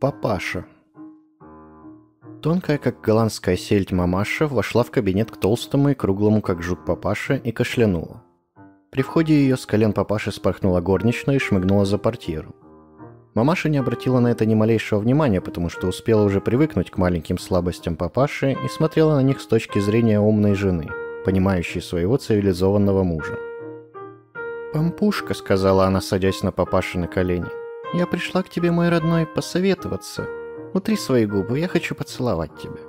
Папаша. Тонкая, как голландская сельдь мамаша, вошла в кабинет к толстому и круглому, как жук папаше, и кашлянула. При входе ее с колен папаши спорхнула горничная и шмыгнула за портьеру. Мамаша не обратила на это ни малейшего внимания, потому что успела уже привыкнуть к маленьким слабостям папаши и смотрела на них с точки зрения умной жены, понимающей своего цивилизованного мужа. «Пампушка», — сказала она, садясь на папаши на колени, — «я пришла к тебе, мой родной, посоветоваться. Утри свои губы, я хочу поцеловать тебя».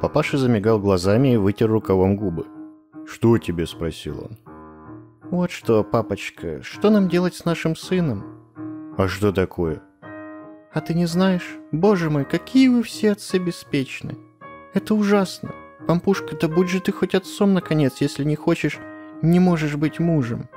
Папаша замигал глазами и вытер рукавом губы. «Что тебе?» — спросил он. «Вот что, папочка, что нам делать с нашим сыном?» «А что такое?» «А ты не знаешь? Боже мой, какие вы все отцы беспечны! Это ужасно! Пампушка, да будь же ты хоть отцом, наконец, если не хочешь, не можешь быть мужем!»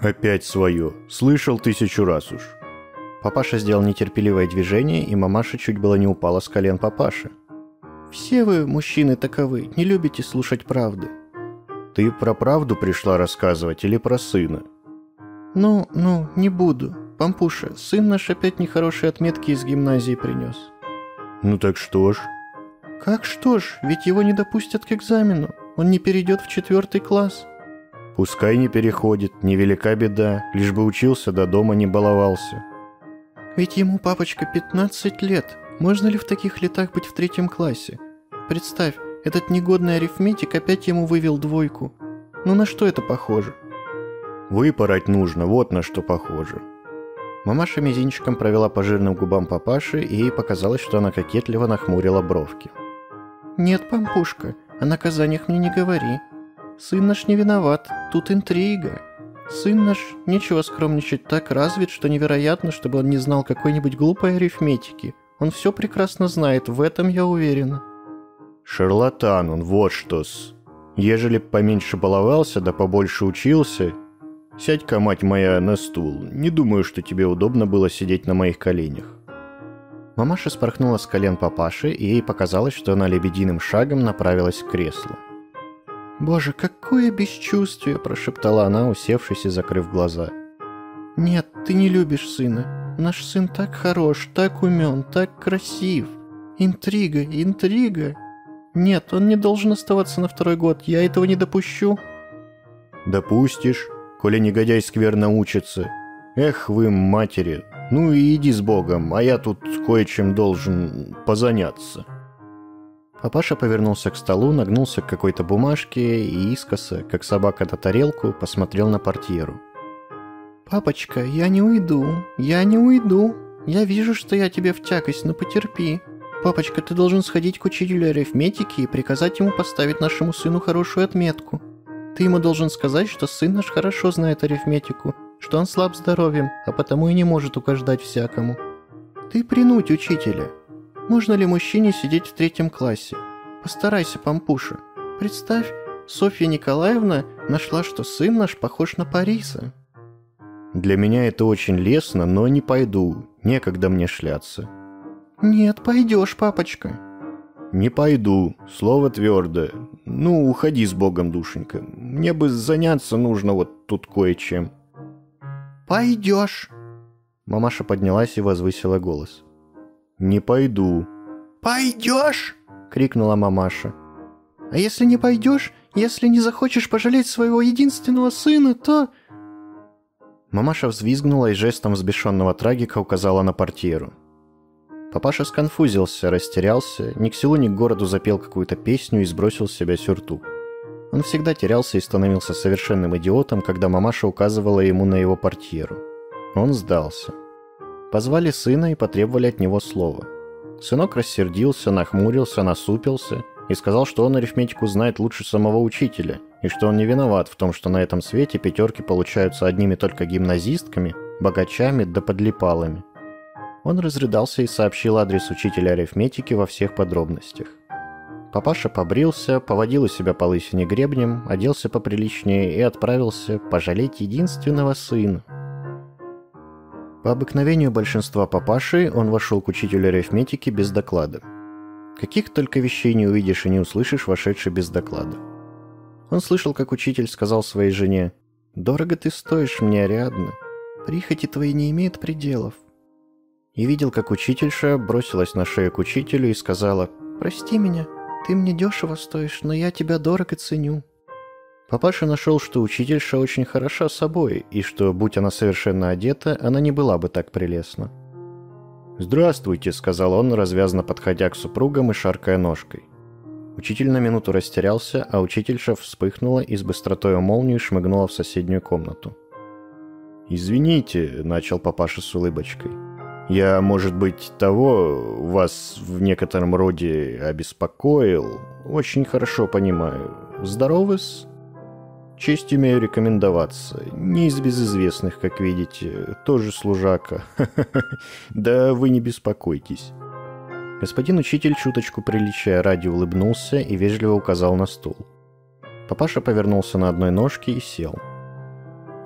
«Опять свое. Слышал тысячу раз уж». Папаша сделал нетерпеливое движение, и мамаша чуть было не упала с колен папаши. «Все вы, мужчины, таковы, не любите слушать правды». «Ты про правду пришла рассказывать или про сына?» «Ну, ну, не буду. Пампуша, сын наш опять нехорошие отметки из гимназии принес». «Ну так что ж?» «Как что ж, ведь его не допустят к экзамену. Он не перейдет в четвертый класс». Пускай не переходит, невелика беда, лишь бы учился до дома не баловался. Ведь ему, папочка, 15 лет. Можно ли в таких летах быть в третьем классе? Представь, этот негодный арифметик опять ему вывел двойку. Ну на что это похоже? Выпороть нужно, вот на что похоже. Мамаша мизинчиком провела по жирным губам папаши, и ей показалось, что она кокетливо нахмурила бровки. «Нет, пампушка, о наказаниях мне не говори. Сын наш не виноват, тут интрига. Сын наш, нечего скромничать, так развит, что невероятно, чтобы он не знал какой-нибудь глупой арифметики. Он все прекрасно знает, в этом я уверена. Шарлатан он, вот что-с. Ежели б поменьше баловался, да побольше учился... Сядь-ка, мать моя, на стул. Не думаю, что тебе удобно было сидеть на моих коленях. Мамаша спорхнула с колен папаши, и ей показалось, что она лебединым шагом направилась к креслу. «Боже, какое бесчувствие!» – прошептала она, усевшись и закрыв глаза. «Нет, ты не любишь сына. Наш сын так хорош, так умен, так красив. Интрига, интрига. Нет, он не должен оставаться на второй год, я этого не допущу». «Допустишь, коли негодяй скверно учится. Эх вы, матери, ну и иди с Богом, а я тут кое-чем должен позаняться». Папаша повернулся к столу, нагнулся к какой-то бумажке и искоса, как собака на тарелку, посмотрел на портьеру. «Папочка, я не уйду, я не уйду. Я вижу, что я тебе в тягость, но потерпи. Папочка, ты должен сходить к учителю арифметики и приказать ему поставить нашему сыну хорошую отметку. Ты ему должен сказать, что сын наш хорошо знает арифметику, что он слаб здоровьем, а потому и не может угождать всякому. Ты принудь учителя, можно ли мужчине сидеть в третьем классе? Постарайся, Пампуша. Представь, Софья Николаевна нашла, что сын наш похож на Париса. Для меня это очень лестно, но не пойду. Некогда мне шляться. Нет, пойдешь, папочка. Не пойду. Слово твердое. Ну, уходи с Богом, душенька. Мне бы заняться нужно вот тут кое-чем. Пойдешь. Мамаша поднялась и возвысила голос. «Не пойду». «Пойдешь?» — крикнула мамаша. «А если не пойдешь, если не захочешь пожалеть своего единственного сына, то...» Мамаша взвизгнула и жестом взбешенного трагика указала на портьеру. Папаша сконфузился, растерялся, ни к селу, ни к городу запел какую-то песню и сбросил с себя сюртук. Он всегда терялся и становился совершенным идиотом, когда мамаша указывала ему на его портьеру. Он сдался. Позвали сына и потребовали от него слова. Сынок рассердился, нахмурился, насупился и сказал, что он арифметику знает лучше самого учителя, и что он не виноват в том, что на этом свете пятерки получаются одними только гимназистками, богачами да подлипалами. Он разрыдался и сообщил адрес учителя арифметики во всех подробностях. Папаша побрился, поводил у себя по лысине гребнем, оделся поприличнее и отправился пожалеть единственного сына – по обыкновению большинства папашей он вошел к учителю арифметики без доклада. Каких только вещей не увидишь и не услышишь, вошедший без доклада. Он слышал, как учитель сказал своей жене, «Дорого ты стоишь мне, Ариадна. Прихоти твои не имеют пределов». и видел, как учительша бросилась на шею к учителю и сказала «Прости меня, ты мне дешево стоишь, но я тебя дорого ценю». Папаша нашел, что учительша очень хороша собой, и что, будь она совершенно одета, она не была бы так прелестна. «Здравствуйте», — сказал он, развязно подходя к супругам и шаркая ножкой. Учитель на минуту растерялся, а учительша вспыхнула и с быстротой молнии шмыгнула в соседнюю комнату. «Извините», — начал папаша с улыбочкой. «Я, может быть, того вас в некотором роде обеспокоил. Очень хорошо понимаю. Здоровы-с?» Честь имею рекомендоваться. Не из безызвестных, как видите. Тоже служака. Да вы не беспокойтесь. Господин учитель чуточку приличия ради улыбнулся и вежливо указал на стул. Папаша повернулся на одной ножке и сел.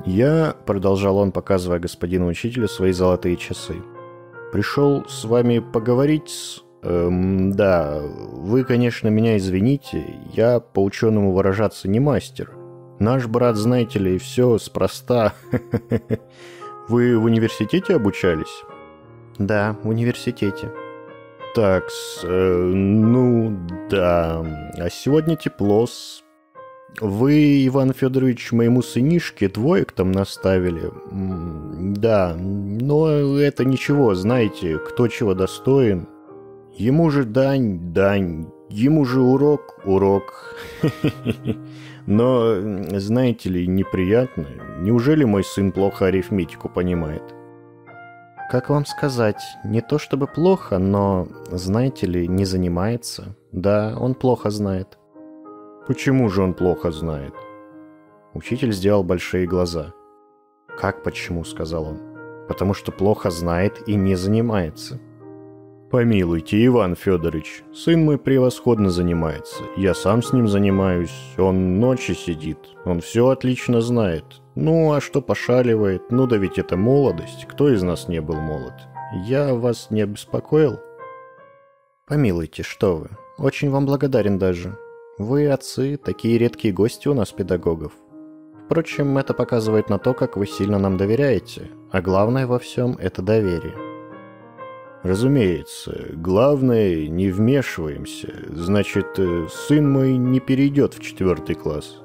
«Я», — продолжал он, показывая господину учителю свои золотые часы, — «пришел с вами поговорить с... Эм, да, вы, конечно, меня извините, я по ученому выражаться не мастер. Наш брат, знаете ли, все спроста. Вы в университете обучались? Да, в университете. Так, э, ну да. А сегодня тепло. -с. Вы, Иван Федорович, моему сынишке двоек там наставили. Да, но это ничего, знаете, кто чего достоин. Ему же дань, дань, ему же урок, урок. Но, знаете ли, неприятно. Неужели мой сын плохо арифметику понимает? Как вам сказать, не то чтобы плохо, но, знаете ли, не занимается. Да, он плохо знает. Почему же он плохо знает? Учитель сделал большие глаза. «Как почему?» — сказал он. «Потому что плохо знает и не занимается». «Помилуйте, Иван Федорович, сын мой превосходно занимается. Я сам с ним занимаюсь, он ночи сидит, он все отлично знает. Ну, а что пошаливает? Ну да ведь это молодость, кто из нас не был молод? Я вас не обеспокоил?» «Помилуйте, что вы, очень вам благодарен даже. Вы, отцы, такие редкие гости у нас, педагогов. Впрочем, это показывает на то, как вы сильно нам доверяете, а главное во всем – это доверие». Разумеется, главное, не вмешиваемся. Значит, э, сын мой не перейдет в четвертый класс.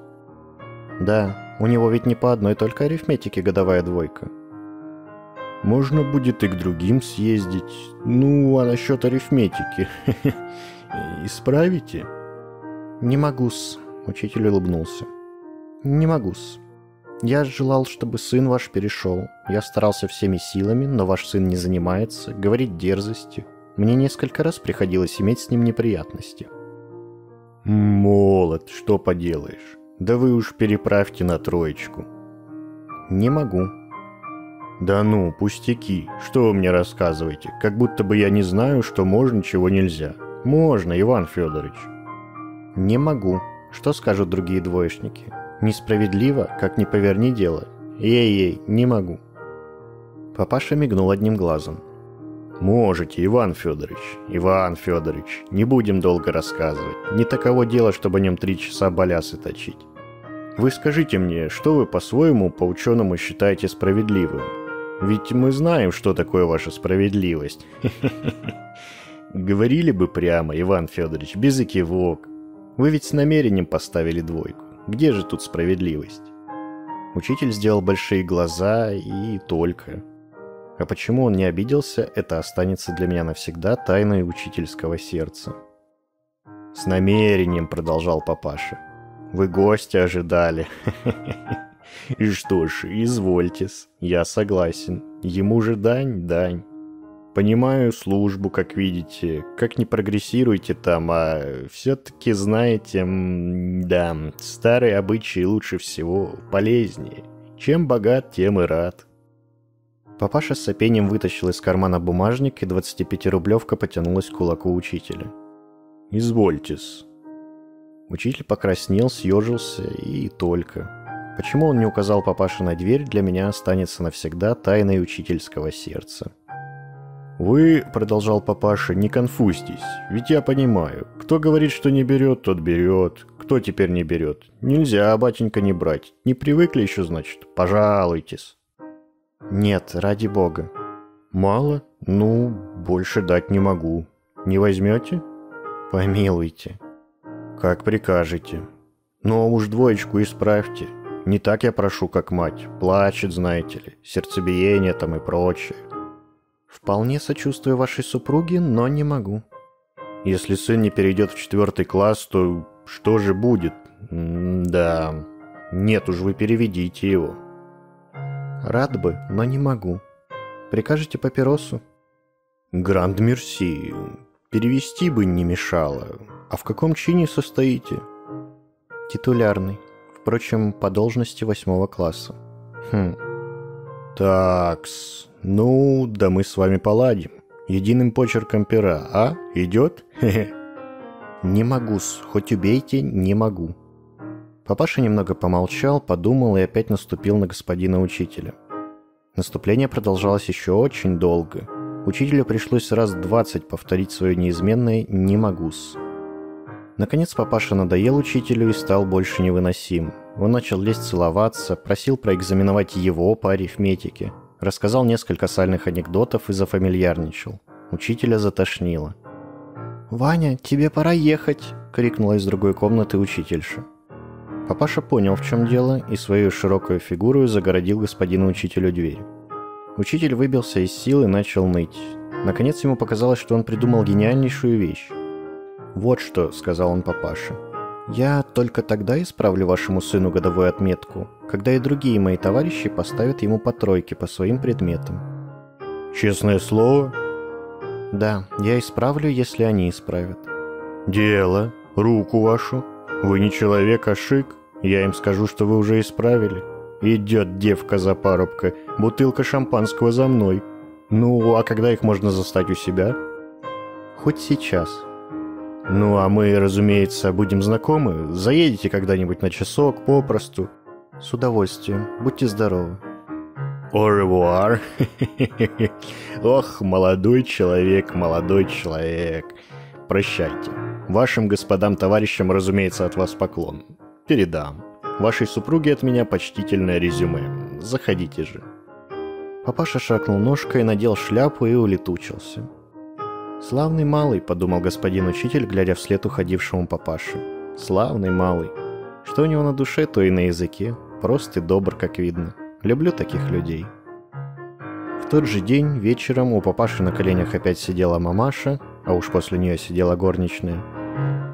Да, у него ведь не по одной только арифметике годовая двойка. Можно будет и к другим съездить. Ну, а насчет арифметики? Исправите? Не могу-с, учитель улыбнулся. Не могу-с. Я желал, чтобы сын ваш перешел. Я старался всеми силами, но ваш сын не занимается, говорит дерзости. Мне несколько раз приходилось иметь с ним неприятности. Молод, что поделаешь. Да вы уж переправьте на троечку. Не могу. Да ну, пустяки. Что вы мне рассказываете? Как будто бы я не знаю, что можно, чего нельзя. Можно, Иван Федорович. Не могу. Что скажут другие двоечники? Несправедливо, как не поверни дело. Ей-ей, не могу. Папаша мигнул одним глазом. Можете, Иван Федорович. Иван Федорович, не будем долго рассказывать. Не таково дело, чтобы о нем три часа балясы точить. Вы скажите мне, что вы по-своему, по-ученому считаете справедливым? Ведь мы знаем, что такое ваша справедливость. Говорили бы прямо, Иван Федорович, без экивок. Вы ведь с намерением поставили двойку. Где же тут справедливость? Учитель сделал большие глаза и только. А почему он не обиделся, это останется для меня навсегда тайной учительского сердца. «С намерением», — продолжал папаша. «Вы гостя ожидали». «И что ж, извольтесь, я согласен. Ему же дань, дань». Понимаю службу, как видите, как не прогрессируете там, а все-таки знаете, да, старые обычаи лучше всего, полезнее. Чем богат, тем и рад. Папаша с сопением вытащил из кармана бумажник, и 25-рублевка потянулась к кулаку учителя. «Извольтесь». Учитель покраснел, съежился и только. Почему он не указал папаше на дверь, для меня останется навсегда тайной учительского сердца. «Вы, — продолжал папаша, — не конфузьтесь, ведь я понимаю, кто говорит, что не берет, тот берет, кто теперь не берет. Нельзя, батенька, не брать. Не привыкли еще, значит? Пожалуйтесь». «Нет, ради бога». Мало? Ну, больше дать не могу. Не возьмете? Помилуйте. Как прикажете. Но уж двоечку исправьте. Не так я прошу, как мать. Плачет, знаете ли, сердцебиение там и прочее. Вполне сочувствую вашей супруге, но не могу. Если сын не перейдет в четвертый класс, то что же будет? М да, нет уж, вы переведите его. Рад бы, но не могу. Прикажете папиросу? Гранд Мерси. Перевести бы не мешало. А в каком чине состоите? Титулярный. Впрочем, по должности восьмого класса. Хм. Такс. Ну, да мы с вами поладим. Единым почерком пера, а? Идет? Не могу-с, хоть убейте, не могу. Папаша немного помолчал, подумал и опять наступил на господина учителя. Наступление продолжалось еще очень долго. Учителю пришлось раз двадцать повторить свое неизменное «не могу-с». Наконец папаша надоел учителю и стал больше невыносим. Он начал лезть целоваться, просил проэкзаменовать его по арифметике, рассказал несколько сальных анекдотов и зафамильярничал. Учителя затошнило. «Ваня, тебе пора ехать!» — крикнула из другой комнаты учительша. Папаша понял, в чем дело, и свою широкую фигуру загородил господину учителю дверь. Учитель выбился из сил и начал ныть. Наконец ему показалось, что он придумал гениальнейшую вещь. «Вот что», — сказал он папаше. «Я только тогда исправлю вашему сыну годовую отметку, когда и другие мои товарищи поставят ему по тройке по своим предметам». «Честное слово?» «Да, я исправлю, если они исправят». «Дело. Руку вашу. Вы не человек, а шик. Я им скажу, что вы уже исправили. Идет девка за парубка, бутылка шампанского за мной. Ну, а когда их можно застать у себя?» «Хоть сейчас», ну, а мы, разумеется, будем знакомы. Заедете когда-нибудь на часок, попросту. С удовольствием. Будьте здоровы. Au revoir. Ох, молодой человек, молодой человек. Прощайте. Вашим господам-товарищам, разумеется, от вас поклон. Передам. Вашей супруге от меня почтительное резюме. Заходите же. Папаша шагнул ножкой, надел шляпу и улетучился. «Славный малый», — подумал господин учитель, глядя вслед уходившему папаше. «Славный малый. Что у него на душе, то и на языке. Прост и добр, как видно. Люблю таких людей». В тот же день вечером у папаши на коленях опять сидела мамаша, а уж после нее сидела горничная.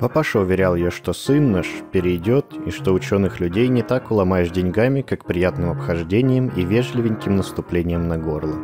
Папаша уверял ее, что сын наш перейдет, и что ученых людей не так уломаешь деньгами, как приятным обхождением и вежливеньким наступлением на горло.